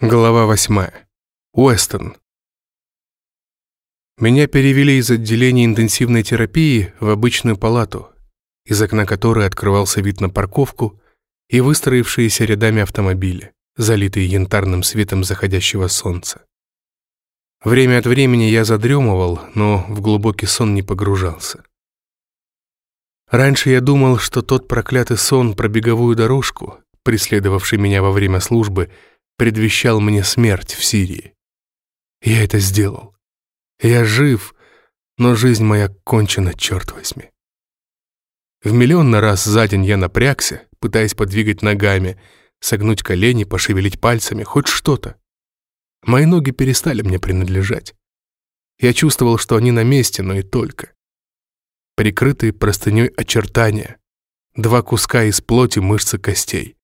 Глава восьмая. Уэстон. Меня перевели из отделения интенсивной терапии в обычную палату, из окна которой открывался вид на парковку и выстроившиеся рядами автомобили, залитые янтарным светом заходящего солнца. Время от времени я задремывал, но в глубокий сон не погружался. Раньше я думал, что тот проклятый сон про беговую дорожку, преследовавший меня во время службы, предвещал мне смерть в Сирии. Я это сделал. Я жив, но жизнь моя кончена, черт возьми. В миллион на раз за день я напрягся, пытаясь подвигать ногами, согнуть колени, пошевелить пальцами, хоть что-то. Мои ноги перестали мне принадлежать. Я чувствовал, что они на месте, но и только. Прикрытые простыней очертания, два куска из плоти, мышцы, костей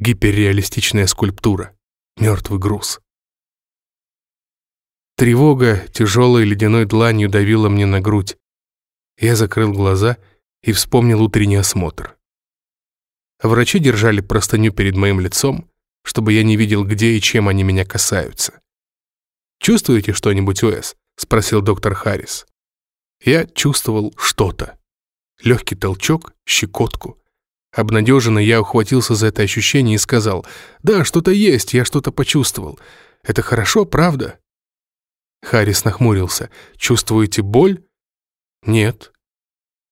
гиперреалистичная скульптура, мертвый груз. Тревога тяжелой ледяной дланью давила мне на грудь. Я закрыл глаза и вспомнил утренний осмотр. Врачи держали простыню перед моим лицом, чтобы я не видел, где и чем они меня касаются. «Чувствуете что-нибудь, Уэс?» — спросил доктор Харрис. Я чувствовал что-то. Легкий толчок, щекотку. Обнадеженный я ухватился за это ощущение и сказал, «Да, что-то есть, я что-то почувствовал. Это хорошо, правда?» Харрис нахмурился. «Чувствуете боль?» «Нет».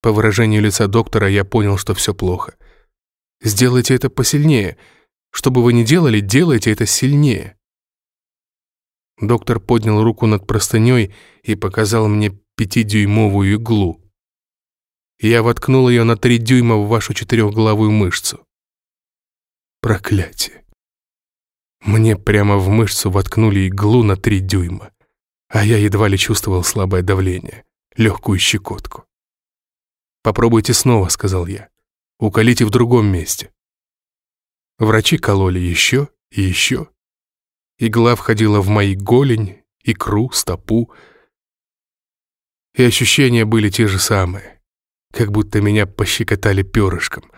По выражению лица доктора я понял, что все плохо. «Сделайте это посильнее. Что бы вы ни делали, делайте это сильнее». Доктор поднял руку над простыней и показал мне пятидюймовую иглу я воткнул ее на три дюйма в вашу четырехглавую мышцу. Проклятие. Мне прямо в мышцу воткнули иглу на три дюйма, а я едва ли чувствовал слабое давление, легкую щекотку. «Попробуйте снова», — сказал я. «Уколите в другом месте». Врачи кололи еще и еще. Игла входила в мои голень, икру, стопу, и ощущения были те же самые как будто меня пощекотали перышком,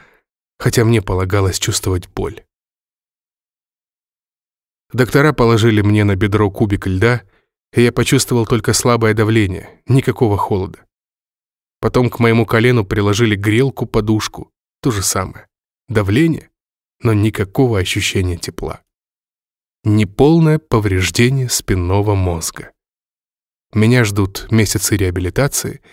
хотя мне полагалось чувствовать боль. Доктора положили мне на бедро кубик льда, и я почувствовал только слабое давление, никакого холода. Потом к моему колену приложили грелку-подушку, то же самое. Давление, но никакого ощущения тепла. Неполное повреждение спинного мозга. Меня ждут месяцы реабилитации —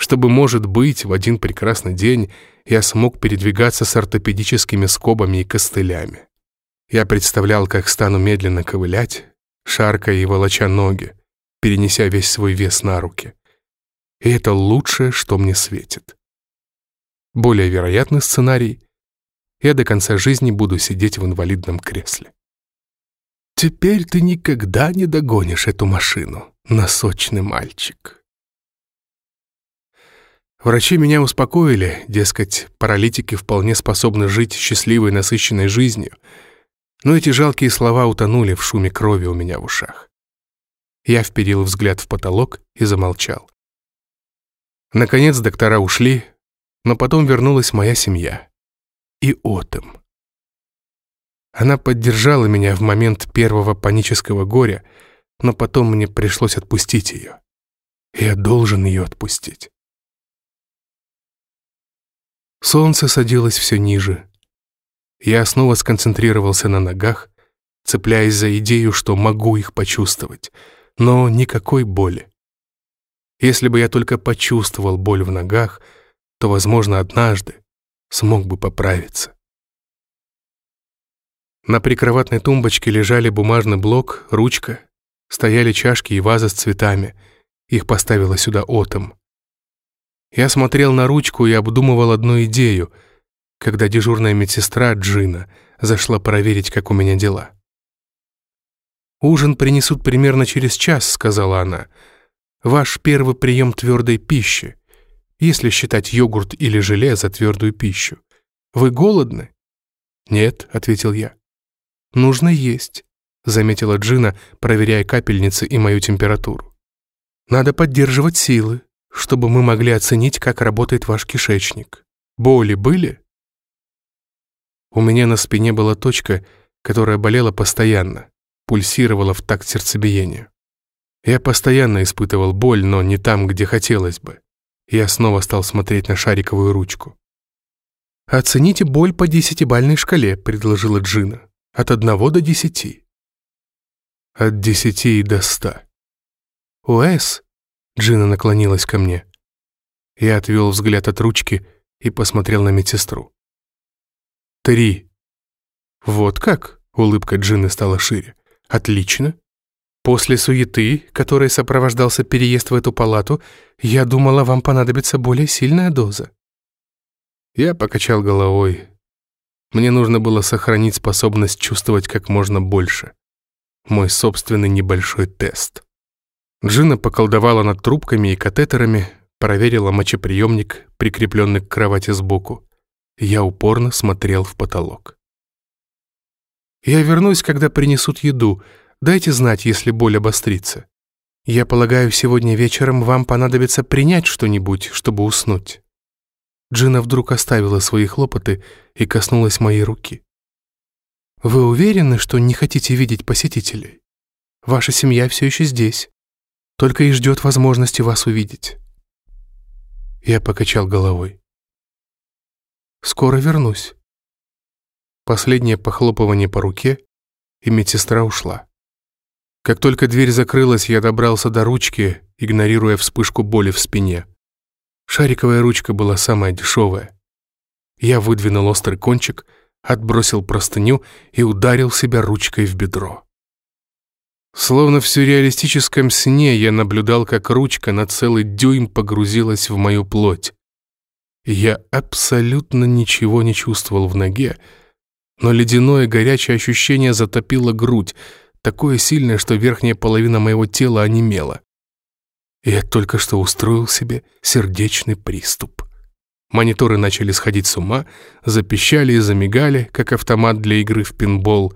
чтобы, может быть, в один прекрасный день я смог передвигаться с ортопедическими скобами и костылями. Я представлял, как стану медленно ковылять, шаркая и волоча ноги, перенеся весь свой вес на руки. И это лучшее, что мне светит. Более вероятный сценарий — я до конца жизни буду сидеть в инвалидном кресле. Теперь ты никогда не догонишь эту машину, носочный мальчик. Врачи меня успокоили, дескать, паралитики вполне способны жить счастливой, насыщенной жизнью. Но эти жалкие слова утонули в шуме крови у меня в ушах. Я вперил взгляд в потолок и замолчал. Наконец доктора ушли, но потом вернулась моя семья. И Отом. Она поддержала меня в момент первого панического горя, но потом мне пришлось отпустить ее. Я должен ее отпустить. Солнце садилось все ниже. Я снова сконцентрировался на ногах, цепляясь за идею, что могу их почувствовать, но никакой боли. Если бы я только почувствовал боль в ногах, то, возможно, однажды смог бы поправиться. На прикроватной тумбочке лежали бумажный блок, ручка, стояли чашки и ваза с цветами. Их поставила сюда Отом. Я смотрел на ручку и обдумывал одну идею, когда дежурная медсестра Джина зашла проверить, как у меня дела. «Ужин принесут примерно через час», — сказала она. «Ваш первый прием твердой пищи, если считать йогурт или желе за твердую пищу. Вы голодны?» «Нет», — ответил я. «Нужно есть», — заметила Джина, проверяя капельницы и мою температуру. «Надо поддерживать силы чтобы мы могли оценить, как работает ваш кишечник. Боли были? У меня на спине была точка, которая болела постоянно, пульсировала в такт сердцебиению. Я постоянно испытывал боль, но не там, где хотелось бы. Я снова стал смотреть на шариковую ручку. «Оцените боль по десятибальной шкале», — предложила Джина. «От одного до десяти». «От десяти до ста». «Уэс», — Джина наклонилась ко мне. Я отвел взгляд от ручки и посмотрел на медсестру. «Три». «Вот как?» — улыбка Джины стала шире. «Отлично. После суеты, которой сопровождался переезд в эту палату, я думала, вам понадобится более сильная доза». Я покачал головой. Мне нужно было сохранить способность чувствовать как можно больше. Мой собственный небольшой тест. Джина поколдовала над трубками и катетерами, проверила мочеприемник, прикрепленный к кровати сбоку. Я упорно смотрел в потолок. «Я вернусь, когда принесут еду», Дайте знать, если боль обострится. Я полагаю, сегодня вечером вам понадобится принять что-нибудь, чтобы уснуть». Джина вдруг оставила свои хлопоты и коснулась моей руки. «Вы уверены, что не хотите видеть посетителей? Ваша семья все еще здесь, только и ждет возможности вас увидеть». Я покачал головой. «Скоро вернусь». Последнее похлопывание по руке, и медсестра ушла. Как только дверь закрылась, я добрался до ручки, игнорируя вспышку боли в спине. Шариковая ручка была самая дешевая. Я выдвинул острый кончик, отбросил простыню и ударил себя ручкой в бедро. Словно в сюрреалистическом сне я наблюдал, как ручка на целый дюйм погрузилась в мою плоть. Я абсолютно ничего не чувствовал в ноге, но ледяное горячее ощущение затопило грудь, такое сильное, что верхняя половина моего тела онемела. Я только что устроил себе сердечный приступ. Мониторы начали сходить с ума, запищали и замигали, как автомат для игры в пинбол.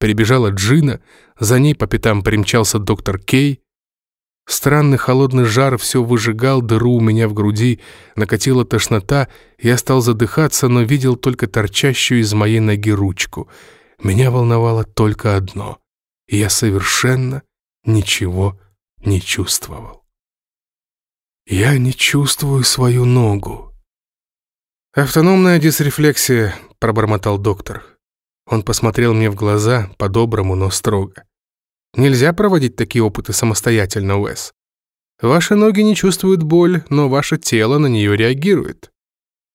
Прибежала Джина, за ней по пятам примчался доктор Кей. Странный холодный жар все выжигал дыру у меня в груди, накатила тошнота, я стал задыхаться, но видел только торчащую из моей ноги ручку. Меня волновало только одно я совершенно ничего не чувствовал. Я не чувствую свою ногу. «Автономная дисрефлексия», — пробормотал доктор. Он посмотрел мне в глаза, по-доброму, но строго. «Нельзя проводить такие опыты самостоятельно, Уэс. Ваши ноги не чувствуют боль, но ваше тело на нее реагирует».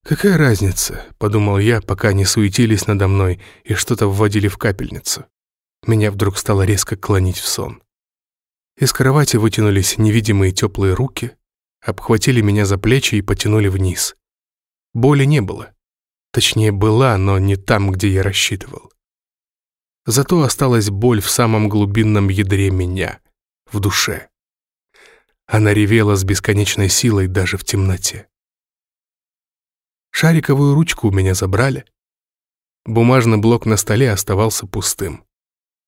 «Какая разница?» — подумал я, пока они суетились надо мной и что-то вводили в капельницу. Меня вдруг стало резко клонить в сон. Из кровати вытянулись невидимые теплые руки, обхватили меня за плечи и потянули вниз. Боли не было. Точнее, была, но не там, где я рассчитывал. Зато осталась боль в самом глубинном ядре меня, в душе. Она ревела с бесконечной силой даже в темноте. Шариковую ручку у меня забрали. Бумажный блок на столе оставался пустым.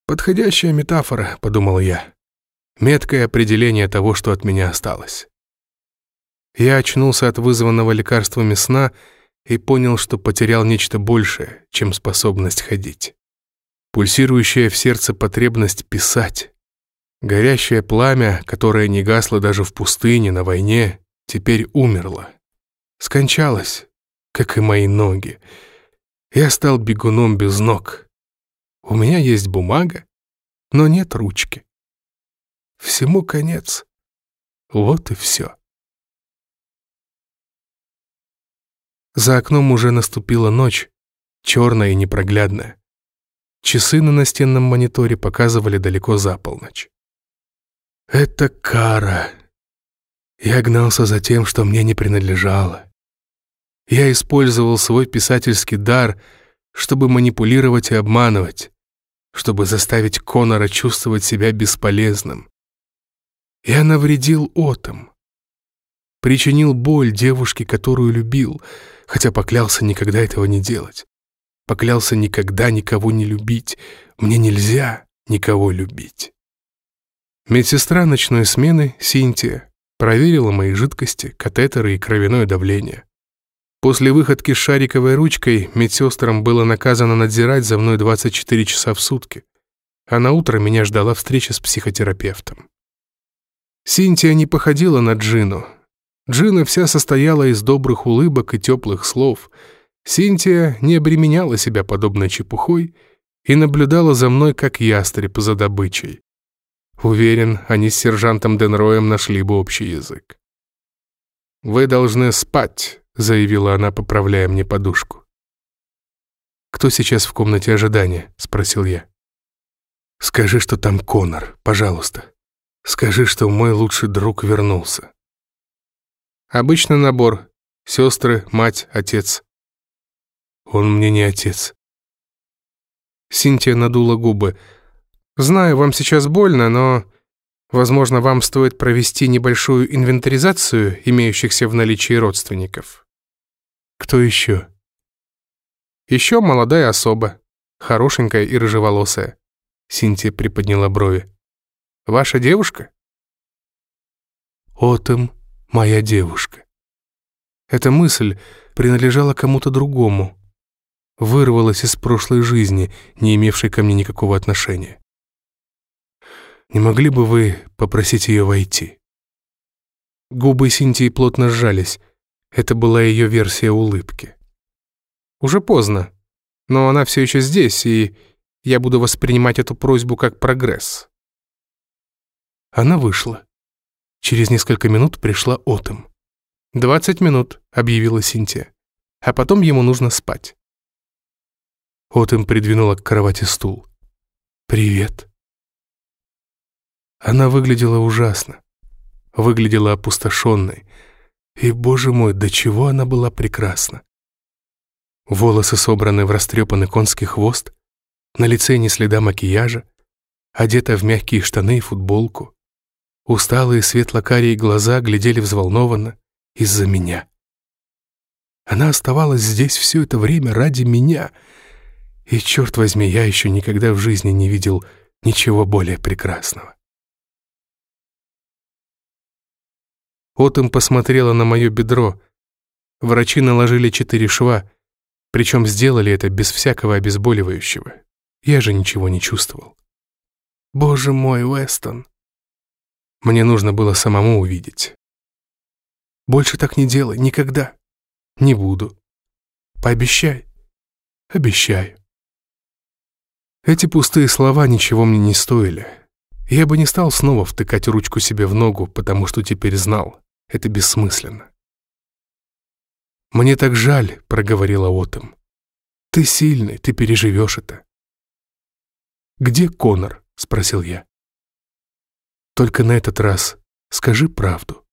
«Подходящая метафора», — подумал я. Меткое определение того, что от меня осталось. Я очнулся от вызванного лекарствами сна и понял, что потерял нечто большее, чем способность ходить. Пульсирующая в сердце потребность писать. Горящее пламя, которое не гасло даже в пустыне, на войне, теперь умерло. Скончалось, как и мои ноги. Я стал бегуном без ног. У меня есть бумага, но нет ручки. Всему конец. Вот и все. За окном уже наступила ночь, черная и непроглядная. Часы на настенном мониторе показывали далеко за полночь. Это кара. Я гнался за тем, что мне не принадлежало. Я использовал свой писательский дар, чтобы манипулировать и обманывать чтобы заставить Конора чувствовать себя бесполезным. Я навредил Отом. Причинил боль девушке, которую любил, хотя поклялся никогда этого не делать. Поклялся никогда никого не любить. Мне нельзя никого любить. Медсестра ночной смены, Синтия, проверила мои жидкости, катетеры и кровяное давление. После выходки с шариковой ручкой медсестрам было наказано надзирать за мной 24 часа в сутки, а на утро меня ждала встреча с психотерапевтом. Синтия не походила на Джину. Джина вся состояла из добрых улыбок и теплых слов. Синтия не обременяла себя подобной чепухой и наблюдала за мной, как ястреб за добычей. Уверен, они с сержантом Денроем нашли бы общий язык. «Вы должны спать», — заявила она, поправляя мне подушку. «Кто сейчас в комнате ожидания?» — спросил я. «Скажи, что там Конор, пожалуйста. Скажи, что мой лучший друг вернулся». «Обычный набор. Сестры, мать, отец». «Он мне не отец». Синтия надула губы. «Знаю, вам сейчас больно, но, возможно, вам стоит провести небольшую инвентаризацию имеющихся в наличии родственников». «Кто еще?» «Еще молодая особа, хорошенькая и рыжеволосая». Синтия приподняла брови. «Ваша девушка?» «Отом, моя девушка». Эта мысль принадлежала кому-то другому, вырвалась из прошлой жизни, не имевшей ко мне никакого отношения. Не могли бы вы попросить ее войти?» Губы Синтии плотно сжались. Это была ее версия улыбки. «Уже поздно, но она все еще здесь, и я буду воспринимать эту просьбу как прогресс». Она вышла. Через несколько минут пришла Отом. «Двадцать минут», — объявила Синтия. «А потом ему нужно спать». Отом придвинула к кровати стул. «Привет». Она выглядела ужасно. Выглядела опустошенной. И, боже мой, до чего она была прекрасна. Волосы собраны в растрепанный конский хвост, на лице ни следа макияжа, одета в мягкие штаны и футболку. Усталые светло-карие глаза глядели взволнованно из-за меня. Она оставалась здесь все это время ради меня. И, черт возьми, я еще никогда в жизни не видел ничего более прекрасного. Отом посмотрела на мое бедро. Врачи наложили четыре шва, причем сделали это без всякого обезболивающего. Я же ничего не чувствовал. Боже мой, Уэстон. Мне нужно было самому увидеть. Больше так не делай, никогда. Не буду. Пообещай. Обещаю. Эти пустые слова ничего мне не стоили. Я бы не стал снова втыкать ручку себе в ногу, потому что теперь знал. Это бессмысленно. «Мне так жаль», — проговорила Отом. «Ты сильный, ты переживешь это». «Где Конор?» — спросил я. «Только на этот раз скажи правду».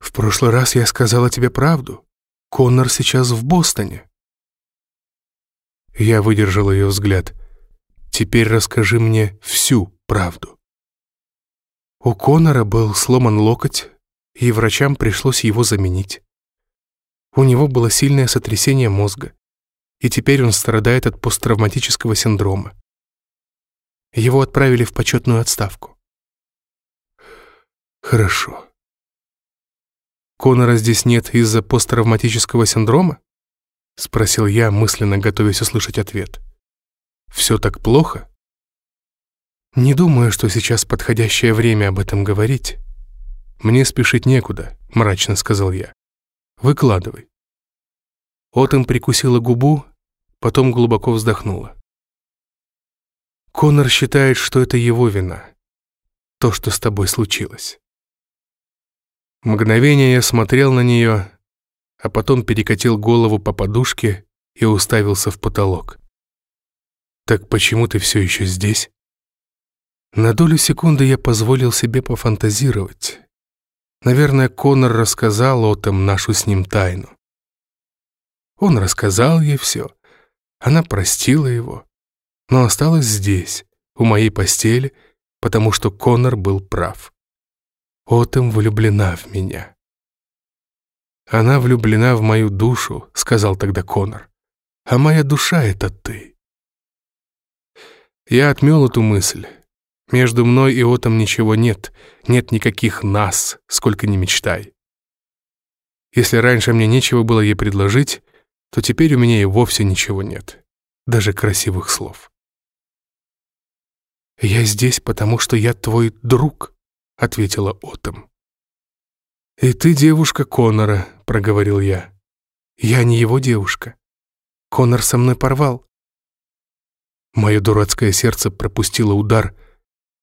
«В прошлый раз я сказала тебе правду. Конор сейчас в Бостоне». Я выдержал ее взгляд. «Теперь расскажи мне всю правду». У Конора был сломан локоть, и врачам пришлось его заменить. У него было сильное сотрясение мозга, и теперь он страдает от посттравматического синдрома. Его отправили в почетную отставку. Хорошо. Конора здесь нет из-за посттравматического синдрома? Спросил я, мысленно готовясь услышать ответ. Все так плохо? Не думаю, что сейчас подходящее время об этом говорить. «Мне спешить некуда», — мрачно сказал я. «Выкладывай». Отом прикусила губу, потом глубоко вздохнула. Конор считает, что это его вина. То, что с тобой случилось. Мгновение я смотрел на нее, а потом перекатил голову по подушке и уставился в потолок. «Так почему ты все еще здесь?» На долю секунды я позволил себе пофантазировать. Наверное, Конор рассказал Отом нашу с ним тайну. Он рассказал ей все. Она простила его, но осталась здесь, у моей постели, потому что Конор был прав. Отом влюблена в меня. «Она влюблена в мою душу», — сказал тогда Конор. «А моя душа — это ты». Я отмел эту мысль. Между мной и Отом ничего нет, нет никаких «нас», сколько ни мечтай. Если раньше мне нечего было ей предложить, то теперь у меня и вовсе ничего нет, даже красивых слов. «Я здесь, потому что я твой друг», — ответила Отом. «И ты девушка Конора», — проговорил я. «Я не его девушка. Конор со мной порвал». Мое дурацкое сердце пропустило удар.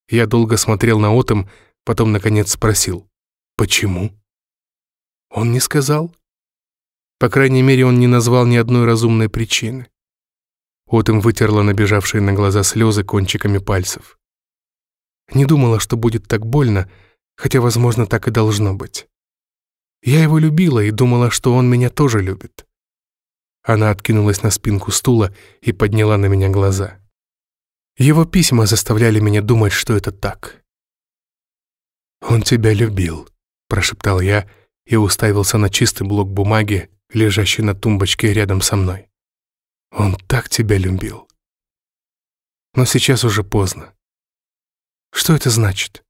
Я долго смотрел на Отом, потом, наконец, спросил, «Почему?» Он не сказал. По крайней мере, он не назвал ни одной разумной причины. Отом вытерла набежавшие на глаза слезы кончиками пальцев. Не думала, что будет так больно, хотя, возможно, так и должно быть. Я его любила и думала, что он меня тоже любит. Она откинулась на спинку стула и подняла на меня глаза. Его письма заставляли меня думать, что это так. «Он тебя любил», — прошептал я и уставился на чистый блок бумаги, лежащий на тумбочке рядом со мной. «Он так тебя любил». Но сейчас уже поздно. Что это значит?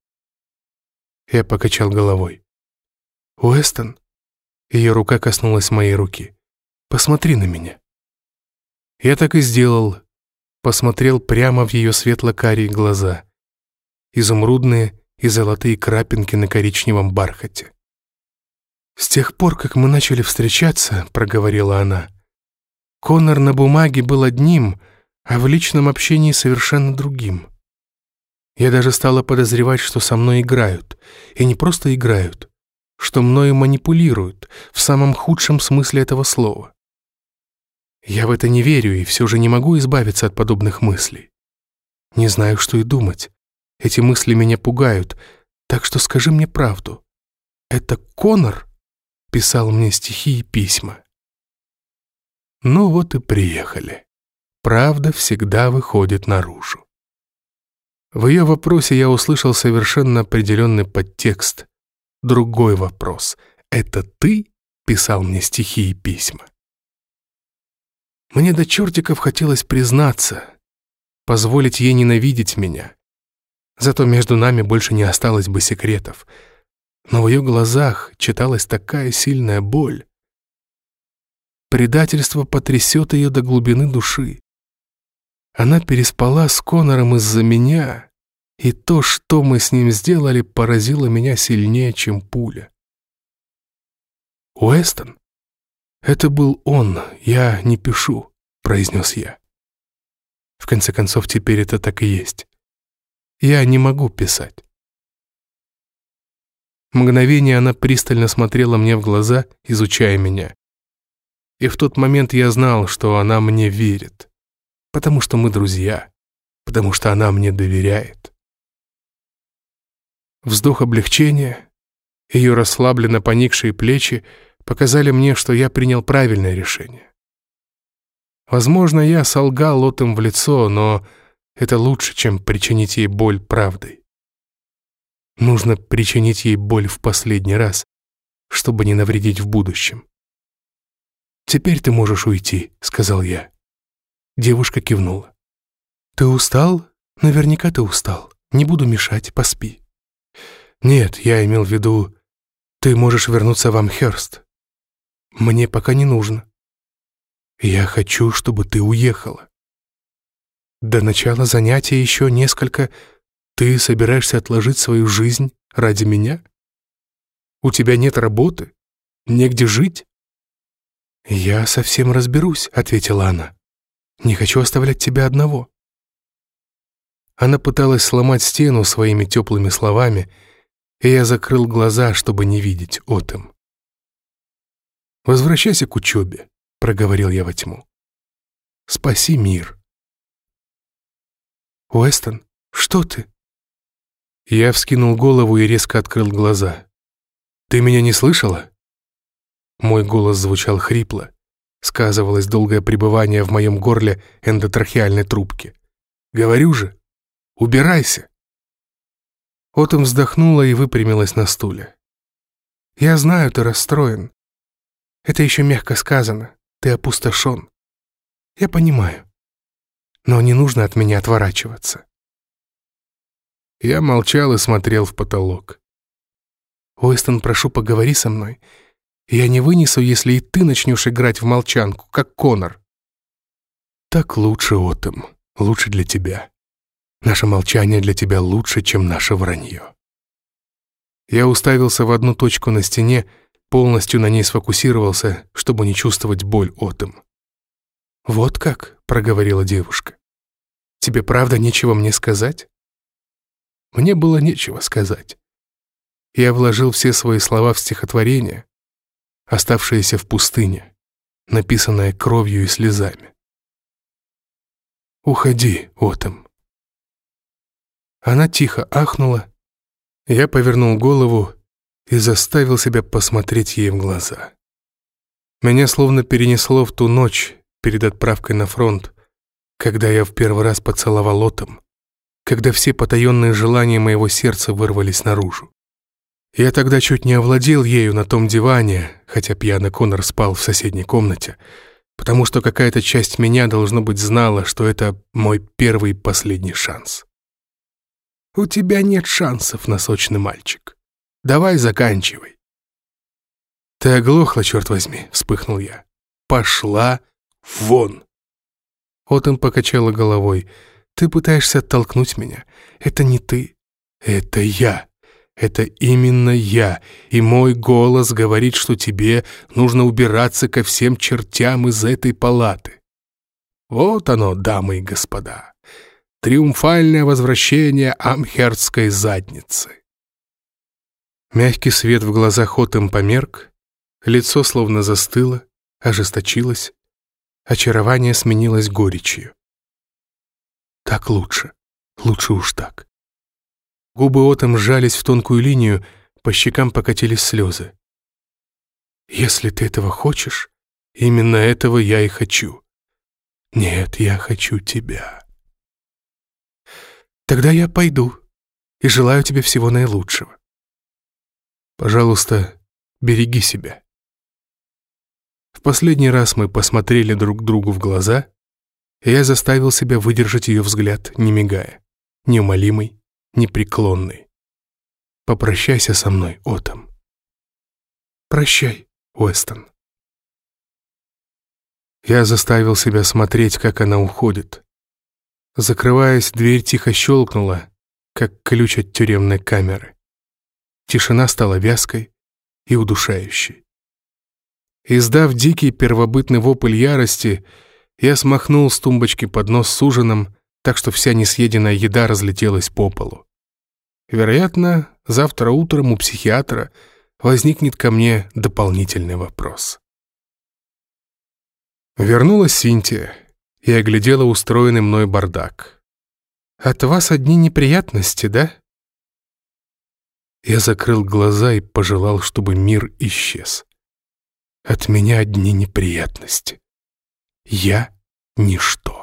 Я покачал головой. «Уэстон?» Ее рука коснулась моей руки. «Посмотри на меня». Я так и сделал. Посмотрел прямо в ее светло-карие глаза. Изумрудные и золотые крапинки на коричневом бархате. «С тех пор, как мы начали встречаться», — проговорила она, «Конор на бумаге был одним, а в личном общении совершенно другим. Я даже стала подозревать, что со мной играют. И не просто играют, что мною манипулируют в самом худшем смысле этого слова. Я в это не верю и все же не могу избавиться от подобных мыслей. Не знаю, что и думать. Эти мысли меня пугают, так что скажи мне правду. Это Конор писал мне стихи и письма. Ну вот и приехали. Правда всегда выходит наружу. В ее вопросе я услышал совершенно определенный подтекст. Другой вопрос. «Это ты писал мне стихи и письма?» Мне до чертиков хотелось признаться, позволить ей ненавидеть меня. Зато между нами больше не осталось бы секретов. Но в ее глазах читалась такая сильная боль. Предательство потрясет ее до глубины души. Она переспала с Конором из-за меня, и то, что мы с ним сделали, поразило меня сильнее, чем пуля. «Уэстон? Это был он, я не пишу», — произнес я. В конце концов, теперь это так и есть. Я не могу писать. Мгновение она пристально смотрела мне в глаза, изучая меня. И в тот момент я знал, что она мне верит потому что мы друзья, потому что она мне доверяет. Вздох облегчения, ее расслабленно поникшие плечи показали мне, что я принял правильное решение. Возможно, я солгал лотом в лицо, но это лучше, чем причинить ей боль правдой. Нужно причинить ей боль в последний раз, чтобы не навредить в будущем. «Теперь ты можешь уйти», — сказал я. Девушка кивнула. «Ты устал? Наверняка ты устал. Не буду мешать, поспи». «Нет, я имел в виду, ты можешь вернуться в Амхерст. Мне пока не нужно. Я хочу, чтобы ты уехала. До начала занятия еще несколько. Ты собираешься отложить свою жизнь ради меня? У тебя нет работы? Негде жить?» «Я совсем разберусь», — ответила она. Не хочу оставлять тебя одного». Она пыталась сломать стену своими теплыми словами, и я закрыл глаза, чтобы не видеть Отом. «Возвращайся к учебе», — проговорил я во тьму. «Спаси мир». «Уэстон, что ты?» Я вскинул голову и резко открыл глаза. «Ты меня не слышала?» Мой голос звучал хрипло сказывалось долгое пребывание в моем горле эндотрахеальной трубки. «Говорю же, убирайся!» Отом вздохнула и выпрямилась на стуле. «Я знаю, ты расстроен. Это еще мягко сказано. Ты опустошен. Я понимаю. Но не нужно от меня отворачиваться». Я молчал и смотрел в потолок. «Уэстон, прошу, поговори со мной. Я не вынесу, если и ты начнешь играть в молчанку, как Конор. Так лучше, Отом, лучше для тебя. Наше молчание для тебя лучше, чем наше вранье. Я уставился в одну точку на стене, полностью на ней сфокусировался, чтобы не чувствовать боль Отом. «Вот как?» — проговорила девушка. «Тебе правда нечего мне сказать?» Мне было нечего сказать. Я вложил все свои слова в стихотворение, оставшееся в пустыне, написанное кровью и слезами. «Уходи, Отом». Она тихо ахнула, я повернул голову и заставил себя посмотреть ей в глаза. Меня словно перенесло в ту ночь перед отправкой на фронт, когда я в первый раз поцеловал Отом, когда все потаенные желания моего сердца вырвались наружу. Я тогда чуть не овладел ею на том диване, хотя пьяный Конор спал в соседней комнате, потому что какая-то часть меня, должно быть, знала, что это мой первый и последний шанс. «У тебя нет шансов, носочный мальчик. Давай заканчивай». «Ты оглохла, черт возьми», — вспыхнул я. «Пошла вон!» Отом покачала головой. «Ты пытаешься оттолкнуть меня. Это не ты. Это я». Это именно я, и мой голос говорит, что тебе нужно убираться ко всем чертям из этой палаты. Вот оно, дамы и господа, триумфальное возвращение амхердской задницы. Мягкий свет в глазах Отем померк, лицо словно застыло, ожесточилось, очарование сменилось горечью. Так лучше, лучше уж так. Губы Отом сжались в тонкую линию, по щекам покатились слезы. «Если ты этого хочешь, именно этого я и хочу. Нет, я хочу тебя. Тогда я пойду и желаю тебе всего наилучшего. Пожалуйста, береги себя». В последний раз мы посмотрели друг другу в глаза, и я заставил себя выдержать ее взгляд, не мигая, неумолимый, непреклонный. Попрощайся со мной, Отом. Прощай, Уэстон. Я заставил себя смотреть, как она уходит. Закрываясь, дверь тихо щелкнула, как ключ от тюремной камеры. Тишина стала вязкой и удушающей. Издав дикий первобытный вопль ярости, я смахнул с тумбочки поднос с ужином, так что вся несъеденная еда разлетелась по полу. Вероятно, завтра утром у психиатра возникнет ко мне дополнительный вопрос. Вернулась Синтия и оглядела устроенный мной бардак. «От вас одни неприятности, да?» Я закрыл глаза и пожелал, чтобы мир исчез. От меня одни неприятности. Я — ничто.